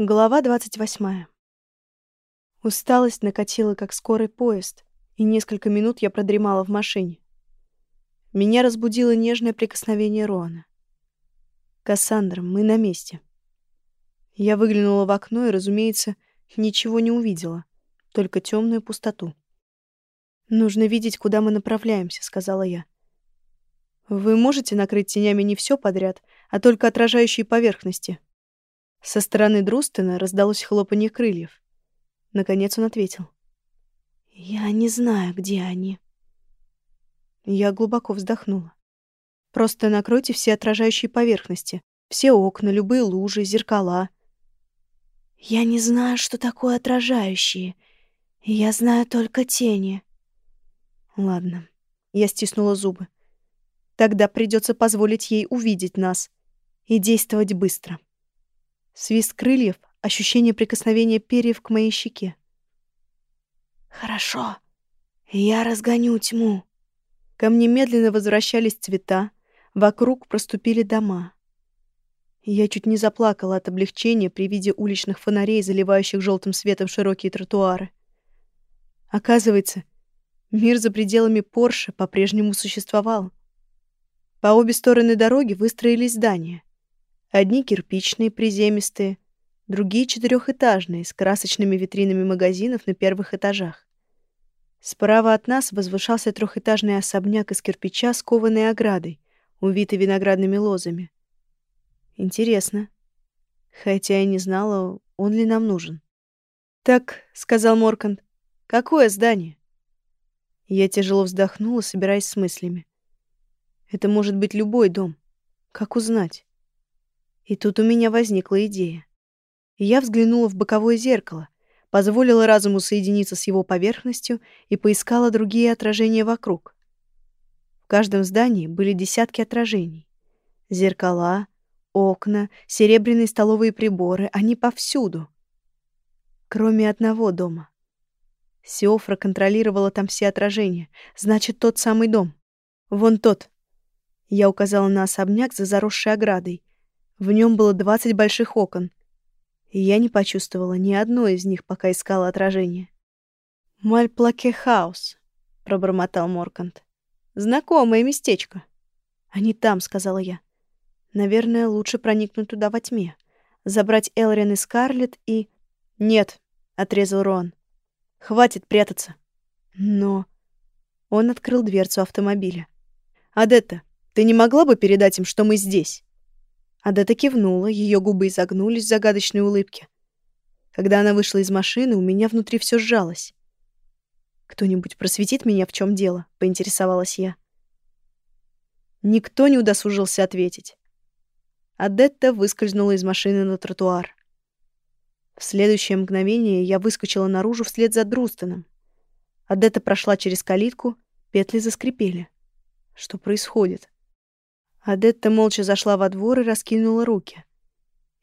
Глава 28. Усталость накатила, как скорый поезд, и несколько минут я продремала в машине. Меня разбудило нежное прикосновение Роана. «Кассандра, мы на месте». Я выглянула в окно и, разумеется, ничего не увидела, только темную пустоту. «Нужно видеть, куда мы направляемся», — сказала я. «Вы можете накрыть тенями не все подряд, а только отражающие поверхности?» Со стороны Друстена раздалось хлопанье крыльев. Наконец он ответил. «Я не знаю, где они». Я глубоко вздохнула. «Просто накройте все отражающие поверхности. Все окна, любые лужи, зеркала». «Я не знаю, что такое отражающие. Я знаю только тени». «Ладно». Я стиснула зубы. «Тогда придется позволить ей увидеть нас и действовать быстро». Свист крыльев, ощущение прикосновения перьев к моей щеке. «Хорошо, я разгоню тьму». Ко мне медленно возвращались цвета, вокруг проступили дома. Я чуть не заплакала от облегчения при виде уличных фонарей, заливающих желтым светом широкие тротуары. Оказывается, мир за пределами Порше по-прежнему существовал. По обе стороны дороги выстроились здания. Одни кирпичные, приземистые, другие четырехэтажные, с красочными витринами магазинов на первых этажах. Справа от нас возвышался трехэтажный особняк из кирпича с кованой оградой, увитый виноградными лозами. Интересно. Хотя я не знала, он ли нам нужен. «Так», — сказал Моркант, — «какое здание?» Я тяжело вздохнула, собираясь с мыслями. «Это может быть любой дом. Как узнать?» И тут у меня возникла идея. Я взглянула в боковое зеркало, позволила разуму соединиться с его поверхностью и поискала другие отражения вокруг. В каждом здании были десятки отражений. Зеркала, окна, серебряные столовые приборы, они повсюду. Кроме одного дома. Сиофра контролировала там все отражения. Значит, тот самый дом. Вон тот. Я указала на особняк за заросшей оградой. В нем было двадцать больших окон, и я не почувствовала ни одной из них, пока искала отражение. «Мальплаке хаус», — пробормотал Моркант. «Знакомое местечко». «Они там», — сказала я. «Наверное, лучше проникнуть туда во тьме, забрать Элрин и Скарлетт и...» «Нет», — отрезал Рон. «Хватит прятаться». «Но...» Он открыл дверцу автомобиля. «Адетта, ты не могла бы передать им, что мы здесь?» Адетта кивнула, ее губы изогнулись в загадочной улыбке. Когда она вышла из машины, у меня внутри все сжалось. «Кто-нибудь просветит меня, в чем дело?» — поинтересовалась я. Никто не удосужился ответить. Адетта выскользнула из машины на тротуар. В следующее мгновение я выскочила наружу вслед за Друстоном. Адетта прошла через калитку, петли заскрипели. Что происходит? Адетта молча зашла во двор и раскинула руки.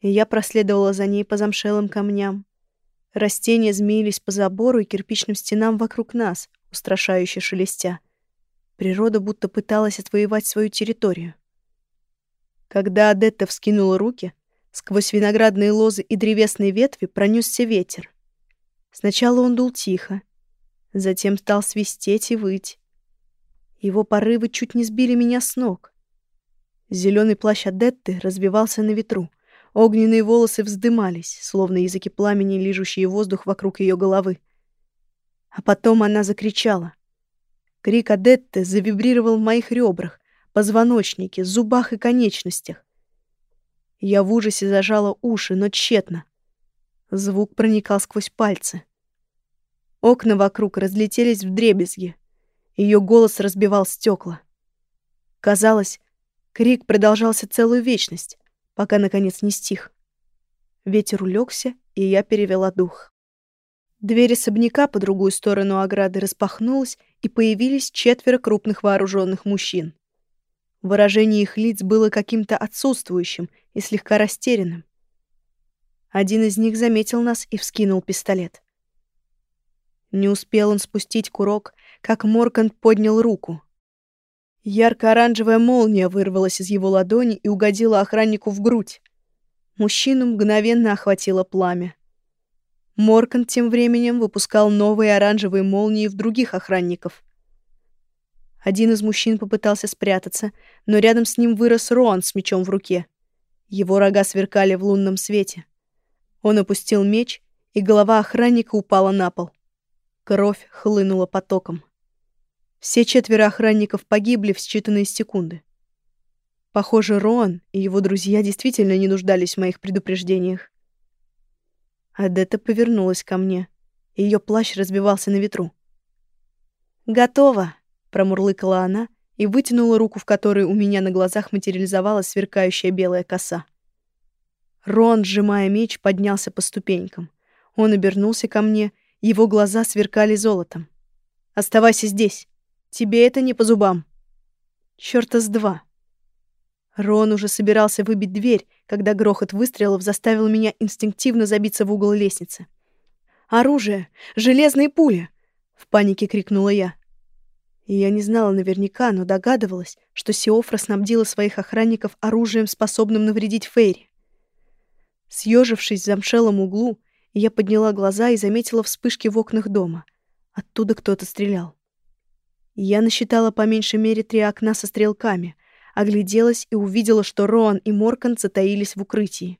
И я проследовала за ней по замшелым камням. Растения змеились по забору и кирпичным стенам вокруг нас, устрашающе шелестя. Природа будто пыталась отвоевать свою территорию. Когда Адетта вскинула руки, сквозь виноградные лозы и древесные ветви пронесся ветер. Сначала он дул тихо, затем стал свистеть и выть. Его порывы чуть не сбили меня с ног. Зеленый плащ Адетты разбивался на ветру. Огненные волосы вздымались, словно языки пламени, лижущие воздух вокруг ее головы. А потом она закричала. Крик Адетты завибрировал в моих ребрах, позвоночнике, зубах и конечностях. Я в ужасе зажала уши, но тщетно. Звук проникал сквозь пальцы. Окна вокруг разлетелись в дребезги. Ее голос разбивал стекла. Казалось, Крик продолжался целую вечность, пока, наконец, не стих. Ветер улегся, и я перевела дух. Дверь особняка по другую сторону ограды распахнулась, и появились четверо крупных вооруженных мужчин. Выражение их лиц было каким-то отсутствующим и слегка растерянным. Один из них заметил нас и вскинул пистолет. Не успел он спустить курок, как Моркант поднял руку. Ярко-оранжевая молния вырвалась из его ладони и угодила охраннику в грудь. Мужчину мгновенно охватило пламя. Моркан тем временем выпускал новые оранжевые молнии в других охранников. Один из мужчин попытался спрятаться, но рядом с ним вырос Роан с мечом в руке. Его рога сверкали в лунном свете. Он опустил меч, и голова охранника упала на пол. Кровь хлынула потоком. Все четверо охранников погибли в считанные секунды. Похоже, Роан и его друзья действительно не нуждались в моих предупреждениях. Адетта повернулась ко мне. Ее плащ разбивался на ветру. «Готово!» — промурлыкала она и вытянула руку, в которой у меня на глазах материализовалась сверкающая белая коса. Рон, сжимая меч, поднялся по ступенькам. Он обернулся ко мне, его глаза сверкали золотом. «Оставайся здесь. Тебе это не по зубам». Чёрта с два. Рон уже собирался выбить дверь, когда грохот выстрелов заставил меня инстинктивно забиться в угол лестницы. «Оружие! Железные пули!» — в панике крикнула я. Я не знала наверняка, но догадывалась, что Сиофра снабдила своих охранников оружием, способным навредить Фейри. Съежившись в замшелом углу, я подняла глаза и заметила вспышки в окнах дома. Оттуда кто-то стрелял. Я насчитала по меньшей мере три окна со стрелками — огляделась и увидела, что Роан и Моркан затаились в укрытии.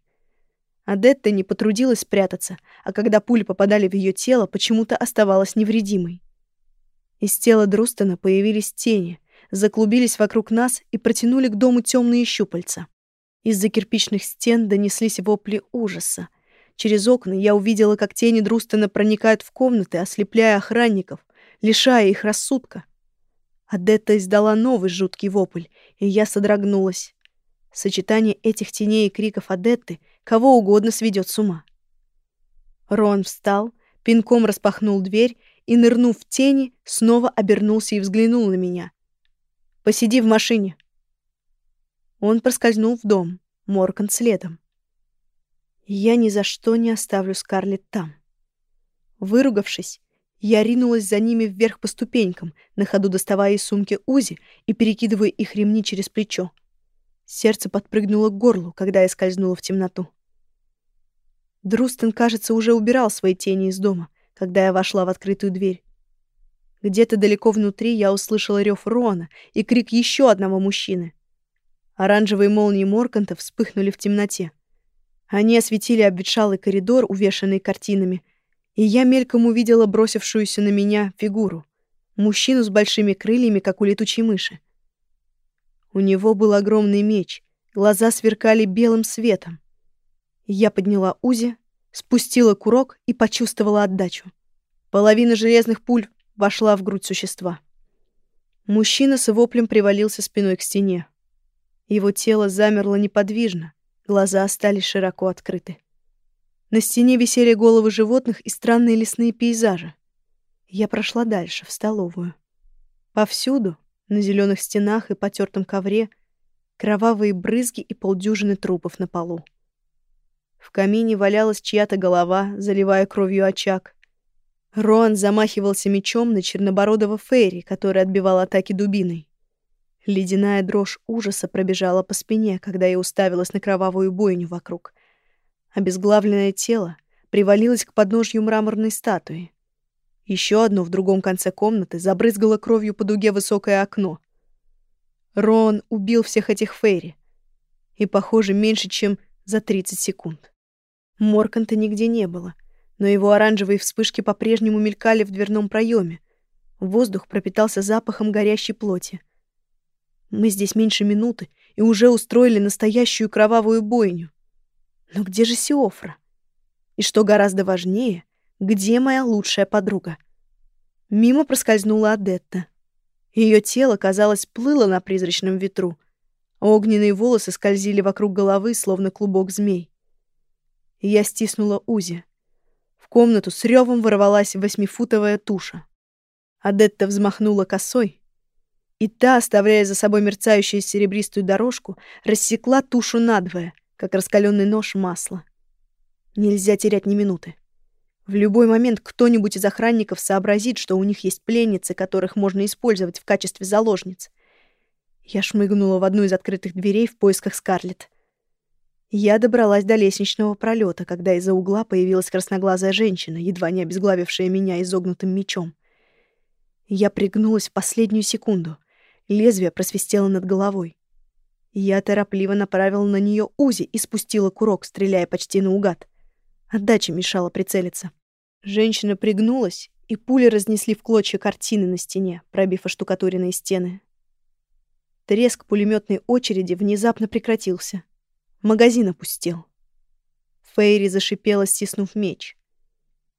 Адетта не потрудилась спрятаться, а когда пули попадали в ее тело, почему-то оставалась невредимой. Из тела Друстона появились тени, заклубились вокруг нас и протянули к дому темные щупальца. Из-за кирпичных стен донеслись вопли ужаса. Через окна я увидела, как тени Друстона проникают в комнаты, ослепляя охранников, лишая их рассудка. Адетта издала новый жуткий вопль, и я содрогнулась. Сочетание этих теней и криков Адетты кого угодно сведет с ума. Рон встал, пинком распахнул дверь и, нырнув в тени, снова обернулся и взглянул на меня. «Посиди в машине». Он проскользнул в дом, Моркан следом. Я ни за что не оставлю Скарлетт там. Выругавшись, я ринулась за ними вверх по ступенькам, на ходу доставая из сумки Узи и перекидывая их ремни через плечо. Сердце подпрыгнуло к горлу, когда я скользнула в темноту. Друстен, кажется, уже убирал свои тени из дома, когда я вошла в открытую дверь. Где-то далеко внутри я услышала рев Рона и крик еще одного мужчины. Оранжевые молнии Морканта вспыхнули в темноте. Они осветили обветшалый коридор, увешанный картинами — и я мельком увидела бросившуюся на меня фигуру. Мужчину с большими крыльями, как у летучей мыши. У него был огромный меч, глаза сверкали белым светом. Я подняла Узи, спустила курок и почувствовала отдачу. Половина железных пуль вошла в грудь существа. Мужчина с воплем привалился спиной к стене. Его тело замерло неподвижно, глаза остались широко открыты. На стене висели головы животных и странные лесные пейзажи. Я прошла дальше, в столовую. Повсюду, на зеленых стенах и потертом ковре, кровавые брызги и полдюжины трупов на полу. В камине валялась чья-то голова, заливая кровью очаг. Роан замахивался мечом на чернобородого Фейри, который отбивал атаки дубиной. Ледяная дрожь ужаса пробежала по спине, когда я уставилась на кровавую бойню вокруг. Обезглавленное тело привалилось к подножью мраморной статуи. Еще одно в другом конце комнаты забрызгало кровью по дуге высокое окно. Рон убил всех этих Фейри. И, похоже, меньше, чем за 30 секунд. Морканта нигде не было, но его оранжевые вспышки по-прежнему мелькали в дверном проеме. Воздух пропитался запахом горящей плоти. Мы здесь меньше минуты и уже устроили настоящую кровавую бойню. Но где же Сиофра? И что гораздо важнее, где моя лучшая подруга? Мимо проскользнула Адетта. Ее тело, казалось, плыло на призрачном ветру, а огненные волосы скользили вокруг головы, словно клубок змей. Я стиснула Узи. В комнату с ревом ворвалась восьмифутовая туша. Адетта взмахнула косой, и та, оставляя за собой мерцающую серебристую дорожку, рассекла тушу надвое — как раскаленный нож масла. Нельзя терять ни минуты. В любой момент кто-нибудь из охранников сообразит, что у них есть пленницы, которых можно использовать в качестве заложниц. Я шмыгнула в одну из открытых дверей в поисках Скарлетт. Я добралась до лестничного пролета, когда из-за угла появилась красноглазая женщина, едва не обезглавившая меня изогнутым мечом. Я пригнулась в последнюю секунду. Лезвие просвистело над головой. Я торопливо направила на нее Узи и спустила курок, стреляя почти наугад. Отдача мешала прицелиться. Женщина пригнулась, и пули разнесли в клочья картины на стене, пробив оштукатуренные стены. Треск пулеметной очереди внезапно прекратился. Магазин опустел. Фейри зашипела, стиснув меч.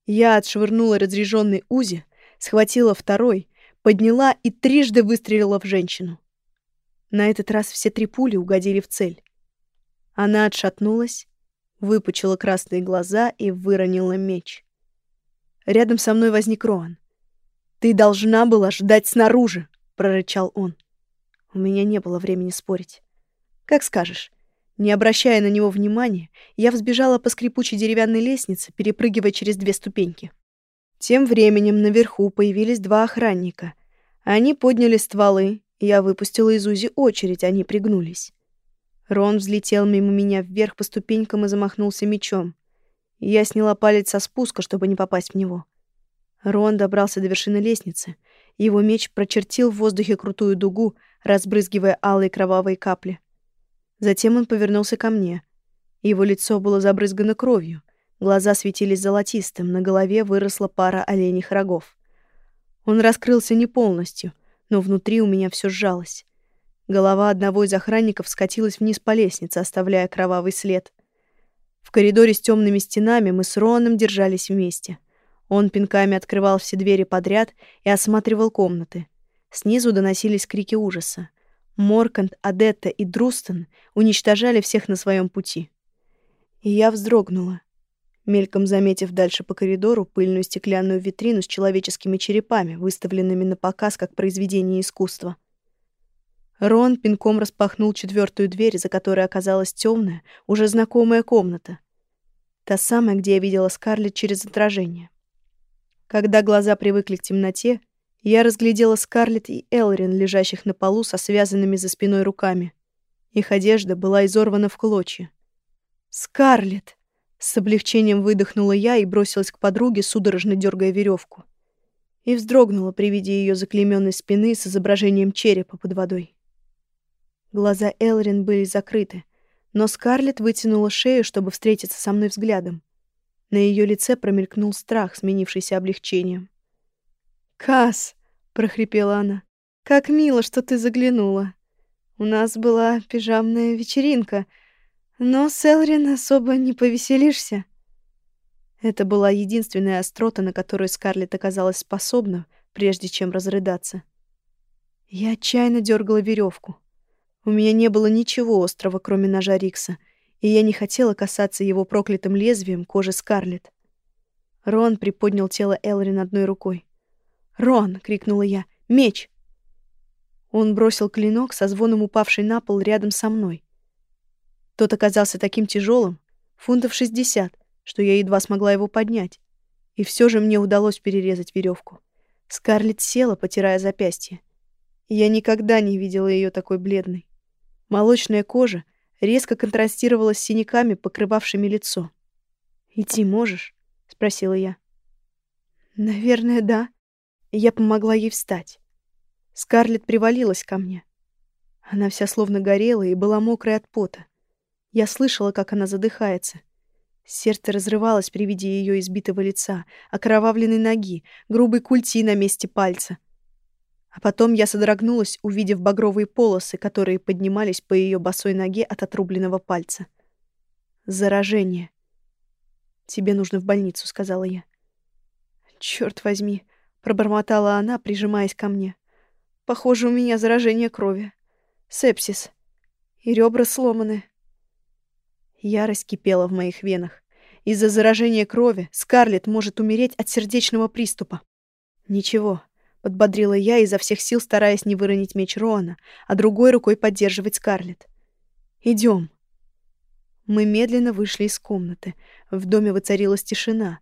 Я отшвырнула разряженный Узи, схватила второй, подняла и трижды выстрелила в женщину. На этот раз все три пули угодили в цель. Она отшатнулась, выпучила красные глаза и выронила меч. Рядом со мной возник Роан. «Ты должна была ждать снаружи!» — прорычал он. У меня не было времени спорить. «Как скажешь». Не обращая на него внимания, я взбежала по скрипучей деревянной лестнице, перепрыгивая через две ступеньки. Тем временем наверху появились два охранника. Они подняли стволы, я выпустила из Узи очередь, они пригнулись. Рон взлетел мимо меня вверх по ступенькам и замахнулся мечом. Я сняла палец со спуска, чтобы не попасть в него. Рон добрался до вершины лестницы. Его меч прочертил в воздухе крутую дугу, разбрызгивая алые кровавые капли. Затем он повернулся ко мне. Его лицо было забрызгано кровью. Глаза светились золотистым, на голове выросла пара оленьих рогов. Он раскрылся не полностью, но внутри у меня все сжалось. Голова одного из охранников скатилась вниз по лестнице, оставляя кровавый след. В коридоре с темными стенами мы с Роном держались вместе. Он пинками открывал все двери подряд и осматривал комнаты. Снизу доносились крики ужаса. Моркант, Адетта и Друстон уничтожали всех на своем пути. И я вздрогнула мельком заметив дальше по коридору пыльную стеклянную витрину с человеческими черепами, выставленными на показ как произведение искусства. Рон пинком распахнул четвертую дверь, за которой оказалась темная, уже знакомая комната. Та самая, где я видела Скарлетт через отражение. Когда глаза привыкли к темноте, я разглядела Скарлетт и Элрин, лежащих на полу со связанными за спиной руками. Их одежда была изорвана в клочья. «Скарлетт!» С облегчением выдохнула я и бросилась к подруге, судорожно дергая веревку. И вздрогнула при виде ее заклейменной спины с изображением черепа под водой. Глаза Элрин были закрыты, но Скарлетт вытянула шею, чтобы встретиться со мной взглядом. На ее лице промелькнул страх, сменившийся облегчением. «Касс!» — прохрипела она. «Как мило, что ты заглянула. У нас была пижамная вечеринка — но с Элрин особо не повеселишься. Это была единственная острота, на которую Скарлетт оказалась способна, прежде чем разрыдаться. Я отчаянно дергала веревку. У меня не было ничего острого, кроме ножа Рикса, и я не хотела касаться его проклятым лезвием кожи Скарлетт. Рон приподнял тело Элрин одной рукой. «Рон!» — крикнула я. «Меч!» Он бросил клинок со звоном упавший на пол рядом со мной. Тот оказался таким тяжелым, фунтов 60, что я едва смогла его поднять. И все же мне удалось перерезать веревку. Скарлетт села, потирая запястье. Я никогда не видела ее такой бледной. Молочная кожа резко контрастировала с синяками, покрывавшими лицо. «Идти можешь?» — спросила я. «Наверное, да». Я помогла ей встать. Скарлетт привалилась ко мне. Она вся словно горела и была мокрая от пота. Я слышала, как она задыхается. Сердце разрывалось при виде ее избитого лица, окровавленной ноги, грубой культи на месте пальца. А потом я содрогнулась, увидев багровые полосы, которые поднимались по ее босой ноге от отрубленного пальца. Заражение. «Тебе нужно в больницу», — сказала я. «Чёрт возьми», — пробормотала она, прижимаясь ко мне. «Похоже, у меня заражение крови. Сепсис. И ребра сломаны». Ярость кипела в моих венах. Из-за заражения крови Скарлетт может умереть от сердечного приступа. Ничего, подбодрила я изо всех сил, стараясь не выронить меч Роана, а другой рукой поддерживать Скарлетт. Идем. Мы медленно вышли из комнаты. В доме воцарилась тишина,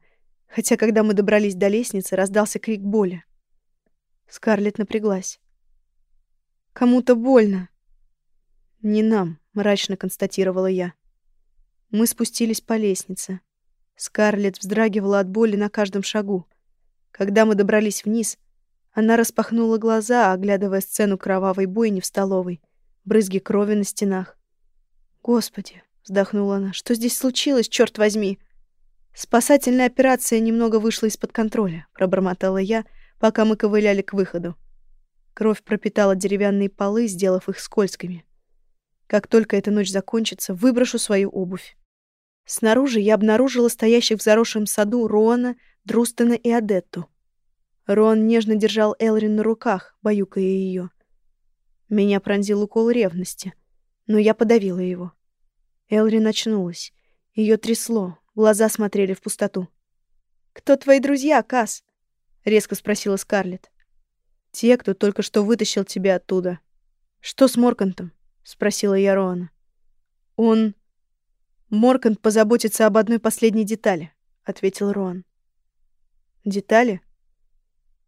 хотя когда мы добрались до лестницы, раздался крик боли. Скарлетт напряглась. Кому-то больно. Не нам, мрачно констатировала я. Мы спустились по лестнице. Скарлетт вздрагивала от боли на каждом шагу. Когда мы добрались вниз, она распахнула глаза, оглядывая сцену кровавой бойни в столовой, брызги крови на стенах. «Господи!» — вздохнула она. «Что здесь случилось, черт возьми?» «Спасательная операция немного вышла из-под контроля», — пробормотала я, пока мы ковыляли к выходу. Кровь пропитала деревянные полы, сделав их скользкими. Как только эта ночь закончится, выброшу свою обувь. Снаружи я обнаружила стоящих в заросшем саду Роана, Друстена и Адетту. Рон нежно держал Элрин на руках, баюкая ее. Меня пронзил укол ревности, но я подавила его. Элрин очнулась. Ее трясло, глаза смотрели в пустоту. «Кто твои друзья, Кас? резко спросила Скарлетт. «Те, кто только что вытащил тебя оттуда. Что с Моркантом?» — спросила я Роана. «Он...» «Моркант позаботится об одной последней детали», — ответил Роан. «Детали?»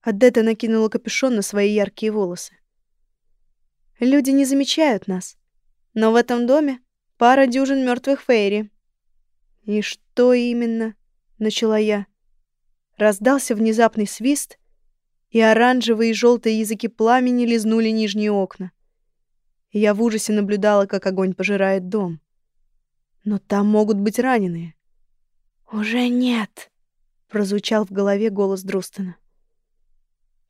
Адетта накинула капюшон на свои яркие волосы. «Люди не замечают нас. Но в этом доме пара дюжин мертвых фейри». «И что именно?» — начала я. Раздался внезапный свист, и оранжевые и желтые языки пламени лизнули нижние окна. Я в ужасе наблюдала, как огонь пожирает дом. Но там могут быть раненые. «Уже нет», — прозвучал в голове голос Друстона.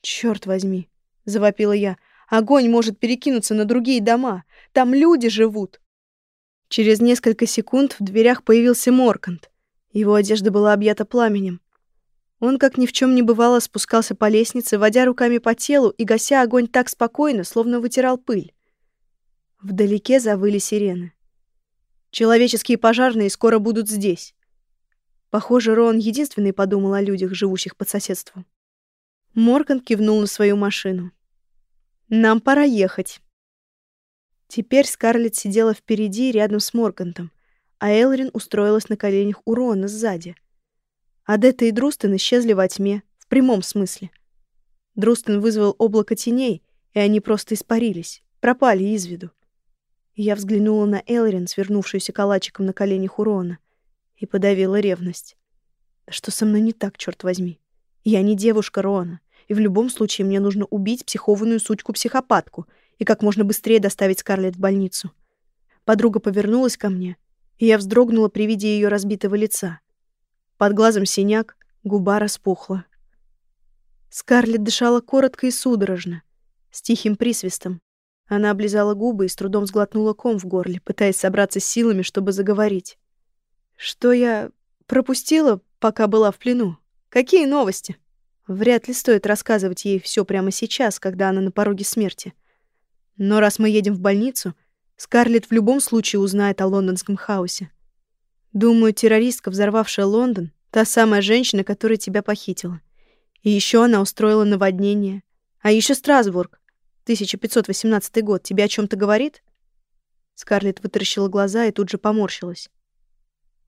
Черт возьми, завопила я. Огонь может перекинуться на другие дома. Там люди живут. Через несколько секунд в дверях появился Моркант. Его одежда была объята пламенем. Он, как ни в чем не бывало, спускался по лестнице, водя руками по телу и гася огонь так спокойно, словно вытирал пыль. Вдалеке завыли сирены. Человеческие пожарные скоро будут здесь. Похоже, Рон единственный подумал о людях, живущих под соседством. Морган кивнул на свою машину. «Нам пора ехать». Теперь Скарлетт сидела впереди, рядом с Моргантом, а Элрин устроилась на коленях у Рона сзади. Адетта и Друстен исчезли во тьме, в прямом смысле. Друстен вызвал облако теней, и они просто испарились, пропали из виду. Я взглянула на Элрин, свернувшуюся калачиком на коленях у Рона, и подавила ревность. Что со мной не так, черт возьми? Я не девушка Рона и в любом случае мне нужно убить психованную сучку-психопатку и как можно быстрее доставить Скарлетт в больницу. Подруга повернулась ко мне, и я вздрогнула при виде ее разбитого лица. Под глазом синяк, губа распухла. Скарлетт дышала коротко и судорожно, с тихим присвистом. Она облизала губы и с трудом сглотнула ком в горле, пытаясь собраться силами, чтобы заговорить. «Что я пропустила, пока была в плену? Какие новости?» Вряд ли стоит рассказывать ей все прямо сейчас, когда она на пороге смерти. Но раз мы едем в больницу, Скарлетт в любом случае узнает о лондонском хаосе. Думаю, террористка, взорвавшая Лондон, та самая женщина, которая тебя похитила. И еще она устроила наводнение. А еще Страсбург, 1518 год, тебе о чем то говорит? Скарлетт вытаращила глаза и тут же поморщилась.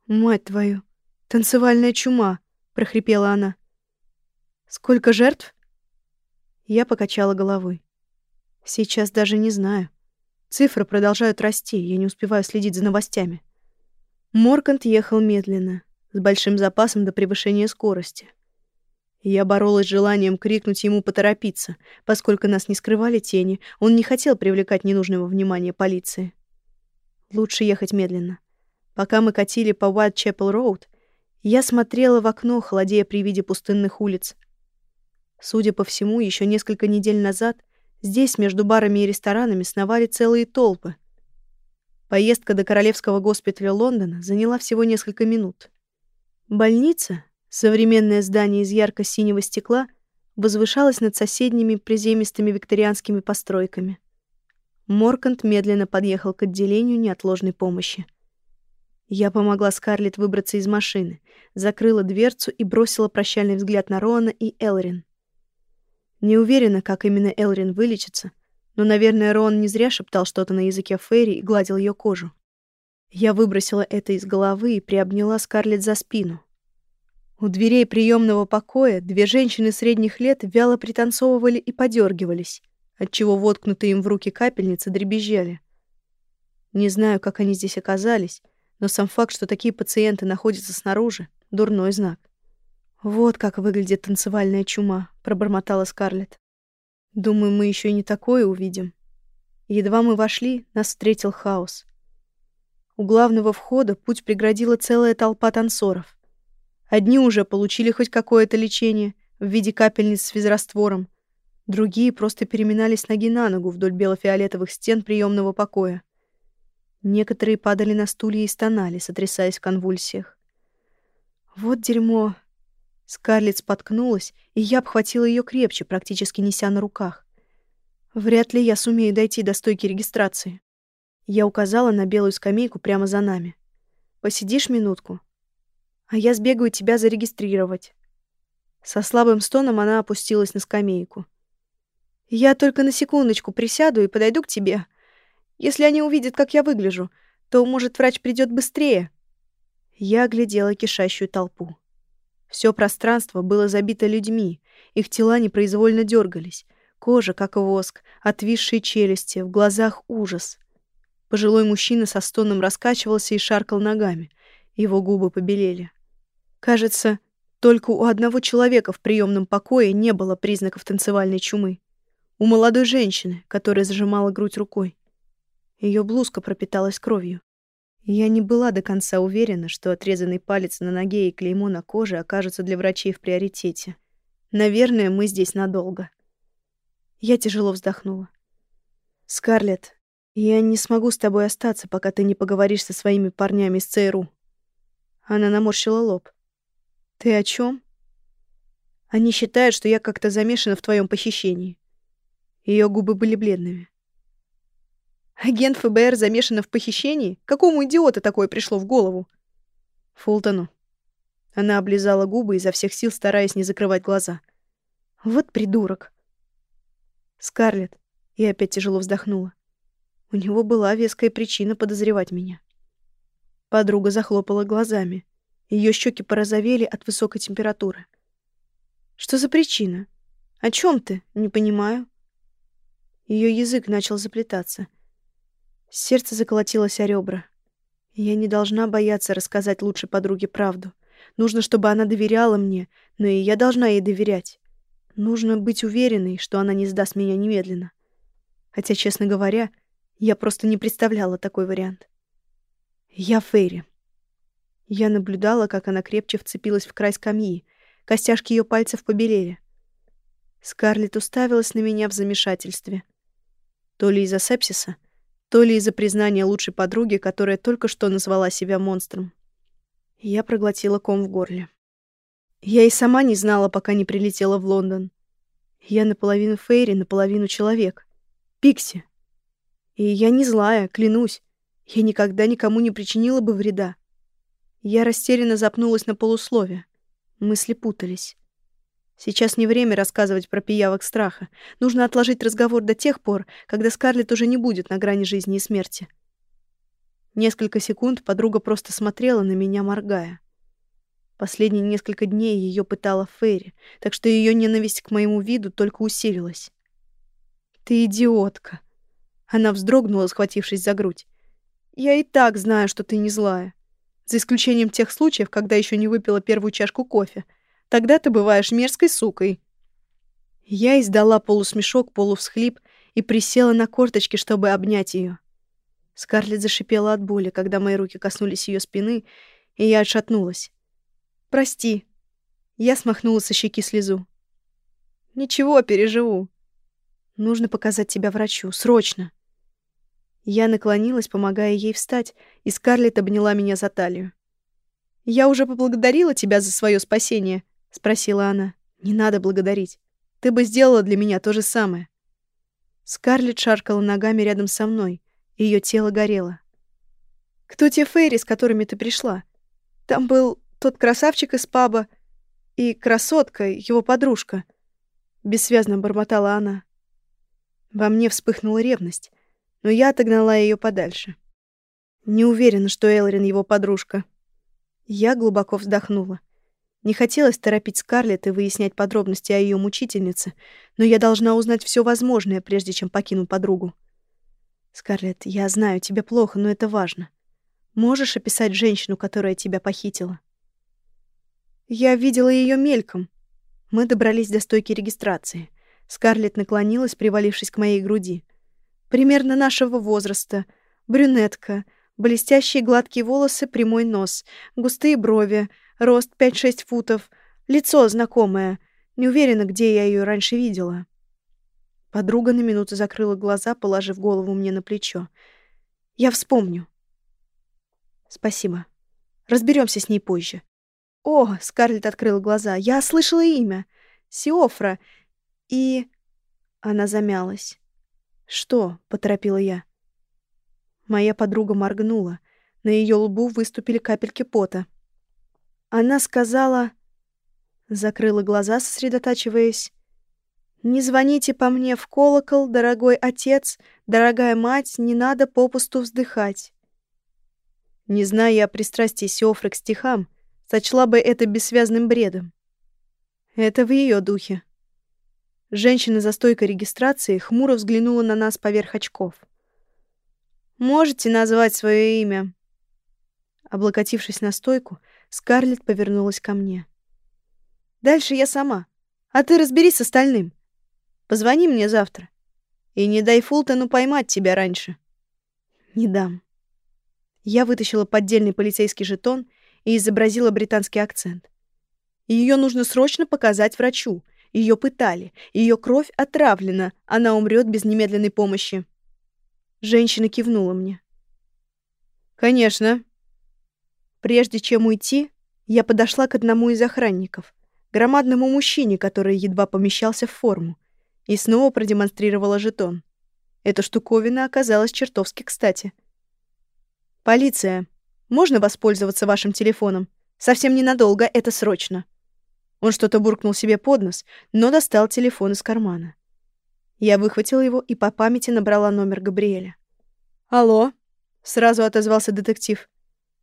«Мать твою, танцевальная чума!» — прохрипела она. Сколько жертв? Я покачала головой. Сейчас даже не знаю. Цифры продолжают расти, я не успеваю следить за новостями. Моркант ехал медленно, с большим запасом до превышения скорости. Я боролась с желанием крикнуть ему поторопиться, поскольку нас не скрывали тени, он не хотел привлекать ненужного внимания полиции. Лучше ехать медленно. Пока мы катили по Уайт-Чепел-Роуд, я смотрела в окно, холодея при виде пустынных улиц, Судя по всему, еще несколько недель назад здесь между барами и ресторанами сновали целые толпы. Поездка до Королевского госпиталя Лондона заняла всего несколько минут. Больница, современное здание из ярко-синего стекла, возвышалась над соседними приземистыми викторианскими постройками. Моркант медленно подъехал к отделению неотложной помощи. Я помогла Скарлетт выбраться из машины, закрыла дверцу и бросила прощальный взгляд на Роана и Элрин. Не уверена, как именно Элрин вылечится, но, наверное, Рон не зря шептал что-то на языке Ферри и гладил ее кожу. Я выбросила это из головы и приобняла Скарлетт за спину. У дверей приемного покоя две женщины средних лет вяло пританцовывали и подергивались, отчего воткнутые им в руки капельницы дребезжали. Не знаю, как они здесь оказались, Но сам факт, что такие пациенты находятся снаружи, — дурной знак. «Вот как выглядит танцевальная чума», — пробормотала Скарлетт. «Думаю, мы еще и не такое увидим». Едва мы вошли, нас встретил хаос. У главного входа путь преградила целая толпа танцоров. Одни уже получили хоть какое-то лечение в виде капельниц с физраствором, другие просто переминались ноги на ногу вдоль бело-фиолетовых стен приемного покоя. Некоторые падали на стулья и стонали, сотрясаясь в конвульсиях. Вот дерьмо. Скарлетт споткнулась, и я обхватила ее крепче, практически неся на руках. Вряд ли я сумею дойти до стойки регистрации. Я указала на белую скамейку прямо за нами. Посидишь минутку, а я сбегаю тебя зарегистрировать. Со слабым стоном она опустилась на скамейку. Я только на секундочку присяду и подойду к тебе. Если они увидят, как я выгляжу, то, может, врач придет быстрее. Я оглядела кишащую толпу. Все пространство было забито людьми, их тела непроизвольно дергались, кожа как воск, отвисшие челюсти, в глазах ужас. Пожилой мужчина со стоном раскачивался и шаркал ногами, его губы побелели. Кажется, только у одного человека в приемном покое не было признаков танцевальной чумы. У молодой женщины, которая зажимала грудь рукой. Ее блузка пропиталась кровью. Я не была до конца уверена, что отрезанный палец на ноге и клеймо на коже окажутся для врачей в приоритете. Наверное, мы здесь надолго. Я тяжело вздохнула. «Скарлетт, я не смогу с тобой остаться, пока ты не поговоришь со своими парнями из ЦРУ». Она наморщила лоб. «Ты о чем? Они считают, что я как-то замешана в твоем похищении». Ее губы были бледными. Агент ФБР замешана в похищении? Какому идиоту такое пришло в голову? Фултону. Она облизала губы изо всех сил, стараясь не закрывать глаза. Вот придурок. Скарлетт. Я опять тяжело вздохнула. У него была веская причина подозревать меня. Подруга захлопала глазами. Ее щеки порозовели от высокой температуры. Что за причина? О чем ты? Не понимаю. Ее язык начал заплетаться. Сердце заколотилось о ребра. Я не должна бояться рассказать лучшей подруге правду. Нужно, чтобы она доверяла мне, но и я должна ей доверять. Нужно быть уверенной, что она не сдаст меня немедленно. Хотя, честно говоря, я просто не представляла такой вариант. Я Фейри. Я наблюдала, как она крепче вцепилась в край скамьи. Костяшки ее пальцев побелели. Скарлетт уставилась на меня в замешательстве. То ли из-за сепсиса, то ли из-за признания лучшей подруги, которая только что назвала себя монстром. Я проглотила ком в горле. Я и сама не знала, пока не прилетела в Лондон. Я наполовину Фейри, наполовину человек. Пикси. И я не злая, клянусь. Я никогда никому не причинила бы вреда. Я растерянно запнулась на полуслове. Мысли путались. Сейчас не время рассказывать про пиявок страха. Нужно отложить разговор до тех пор, когда Скарлетт уже не будет на грани жизни и смерти. Несколько секунд подруга просто смотрела на меня, моргая. Последние несколько дней ее пытала Ферри, так что ее ненависть к моему виду только усилилась. «Ты идиотка!» Она вздрогнула, схватившись за грудь. «Я и так знаю, что ты не злая. За исключением тех случаев, когда еще не выпила первую чашку кофе. Тогда ты бываешь мерзкой сукой». Я издала полусмешок, полувсхлип и присела на корточки, чтобы обнять ее. Скарлетт зашипела от боли, когда мои руки коснулись ее спины, и я отшатнулась. «Прости». Я смахнула со щеки слезу. «Ничего, переживу. Нужно показать тебя врачу. Срочно». Я наклонилась, помогая ей встать, и Скарлетт обняла меня за талию. «Я уже поблагодарила тебя за свое спасение», — спросила она. «Не надо благодарить. Ты бы сделала для меня то же самое». Скарлетт шаркала ногами рядом со мной, и её тело горело. «Кто те фейри, с которыми ты пришла? Там был тот красавчик из паба и красотка, его подружка». Бессвязно бормотала она. Во мне вспыхнула ревность но я отогнала ее подальше. Не уверена, что Элрин его подружка. Я глубоко вздохнула. Не хотелось торопить Скарлетт и выяснять подробности о ее мучительнице, но я должна узнать все возможное, прежде чем покину подругу. «Скарлетт, я знаю, тебе плохо, но это важно. Можешь описать женщину, которая тебя похитила? Я видела ее мельком. Мы добрались до стойки регистрации. Скарлетт наклонилась, привалившись к моей груди. Примерно нашего возраста. Брюнетка. Блестящие гладкие волосы, прямой нос. Густые брови. Рост 5-6 футов. Лицо знакомое. Не уверена, где я ее раньше видела. Подруга на минуту закрыла глаза, положив голову мне на плечо. «Я вспомню». «Спасибо. Разберемся с ней позже». «О!» — Скарлетт открыла глаза. «Я слышала имя. Сиофра. И...» Она замялась. «Что?» — поторопила я. Моя подруга моргнула. На ее лбу выступили капельки пота. Она сказала... Закрыла глаза, сосредотачиваясь. «Не звоните по мне в колокол, дорогой отец, дорогая мать, не надо попусту вздыхать». Не зная о пристрастии Сеофры к стихам, сочла бы это бессвязным бредом. Это в ее духе. Женщина за стойкой регистрации хмуро взглянула на нас поверх очков. «Можете назвать свое имя?» Облокотившись на стойку, Скарлетт повернулась ко мне. «Дальше я сама. А ты разберись с остальным. Позвони мне завтра. И не дай Фултону поймать тебя раньше. Не дам. Я вытащила поддельный полицейский жетон и изобразила британский акцент. Ее нужно срочно показать врачу. Ее пытали. Ее кровь отравлена. Она умрет без немедленной помощи. Женщина кивнула мне. «Конечно». Прежде чем уйти, я подошла к одному из охранников, громадному мужчине, который едва помещался в форму и снова продемонстрировала жетон. Эта штуковина оказалась чертовски кстати. «Полиция, можно воспользоваться вашим телефоном? Совсем ненадолго, это срочно». Он что-то буркнул себе под нос, но достал телефон из кармана. Я выхватила его и по памяти набрала номер Габриэля. «Алло?» — сразу отозвался детектив.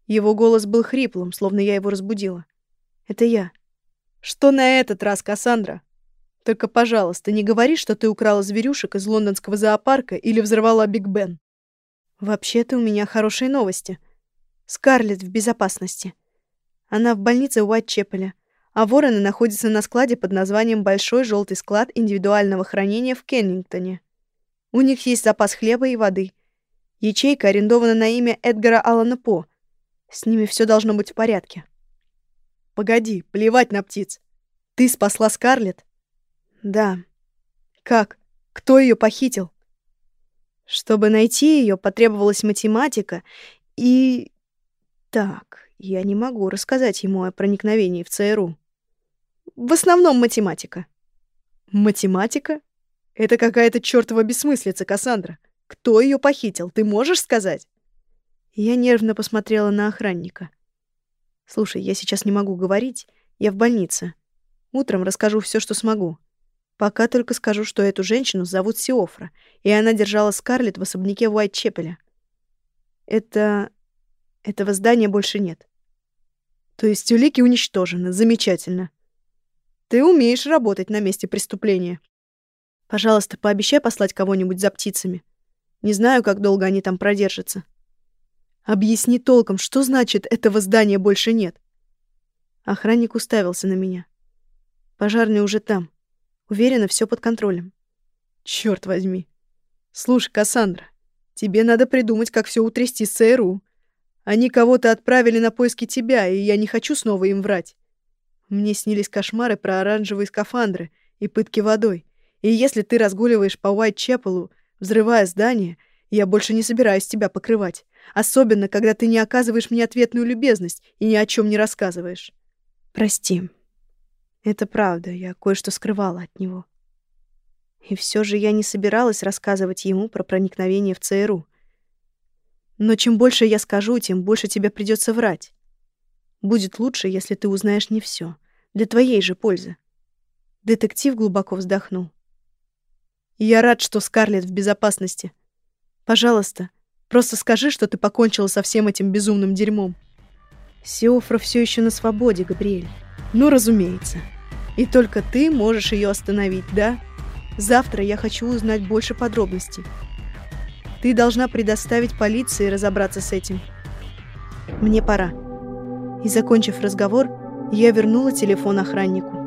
Его голос был хриплым, словно я его разбудила. «Это я». «Что на этот раз, Кассандра?» Только, пожалуйста, не говори, что ты украла зверюшек из лондонского зоопарка или взорвала Биг Бен. Вообще-то у меня хорошие новости. Скарлетт в безопасности. Она в больнице Уайт-Чепеля, а вороны находятся на складе под названием «Большой желтый склад индивидуального хранения» в Кеннингтоне. У них есть запас хлеба и воды. Ячейка арендована на имя Эдгара Аллана По. С ними все должно быть в порядке. Погоди, плевать на птиц. Ты спасла Скарлетт, да. Как? Кто ее похитил? Чтобы найти ее, потребовалась математика и... Так, я не могу рассказать ему о проникновении в ЦРУ. В основном математика. Математика? Это какая-то чертова бессмыслица, Кассандра. Кто ее похитил, ты можешь сказать? Я нервно посмотрела на охранника. Слушай, я сейчас не могу говорить, я в больнице. Утром расскажу все, что смогу. Пока только скажу, что эту женщину зовут Сиофра, и она держала Скарлетт в особняке Уайт-Чепеля. Это... Этого здания больше нет. То есть улики уничтожены. Замечательно. Ты умеешь работать на месте преступления. Пожалуйста, пообещай послать кого-нибудь за птицами. Не знаю, как долго они там продержатся. Объясни толком, что значит «этого здания больше нет». Охранник уставился на меня. Пожарный уже там. Уверена, все под контролем. Черт возьми. Слушай, Кассандра, тебе надо придумать, как все утрясти с ЦРУ. Они кого-то отправили на поиски тебя, и я не хочу снова им врать. Мне снились кошмары про оранжевые скафандры и пытки водой. И если ты разгуливаешь по Уайт-Чепелу, взрывая здание, я больше не собираюсь тебя покрывать. Особенно, когда ты не оказываешь мне ответную любезность и ни о чем не рассказываешь. Прости. Это правда, я кое-что скрывала от него. И все же я не собиралась рассказывать ему про проникновение в ЦРУ. Но чем больше я скажу, тем больше тебе придется врать. Будет лучше, если ты узнаешь не все, для твоей же пользы. Детектив глубоко вздохнул. Я рад, что Скарлетт в безопасности. Пожалуйста, просто скажи, что ты покончила со всем этим безумным дерьмом. Сиофра все еще на свободе, Габриэль. Ну, разумеется. И только ты можешь ее остановить, да? Завтра я хочу узнать больше подробностей. Ты должна предоставить полиции разобраться с этим. Мне пора». И, закончив разговор, я вернула телефон охраннику.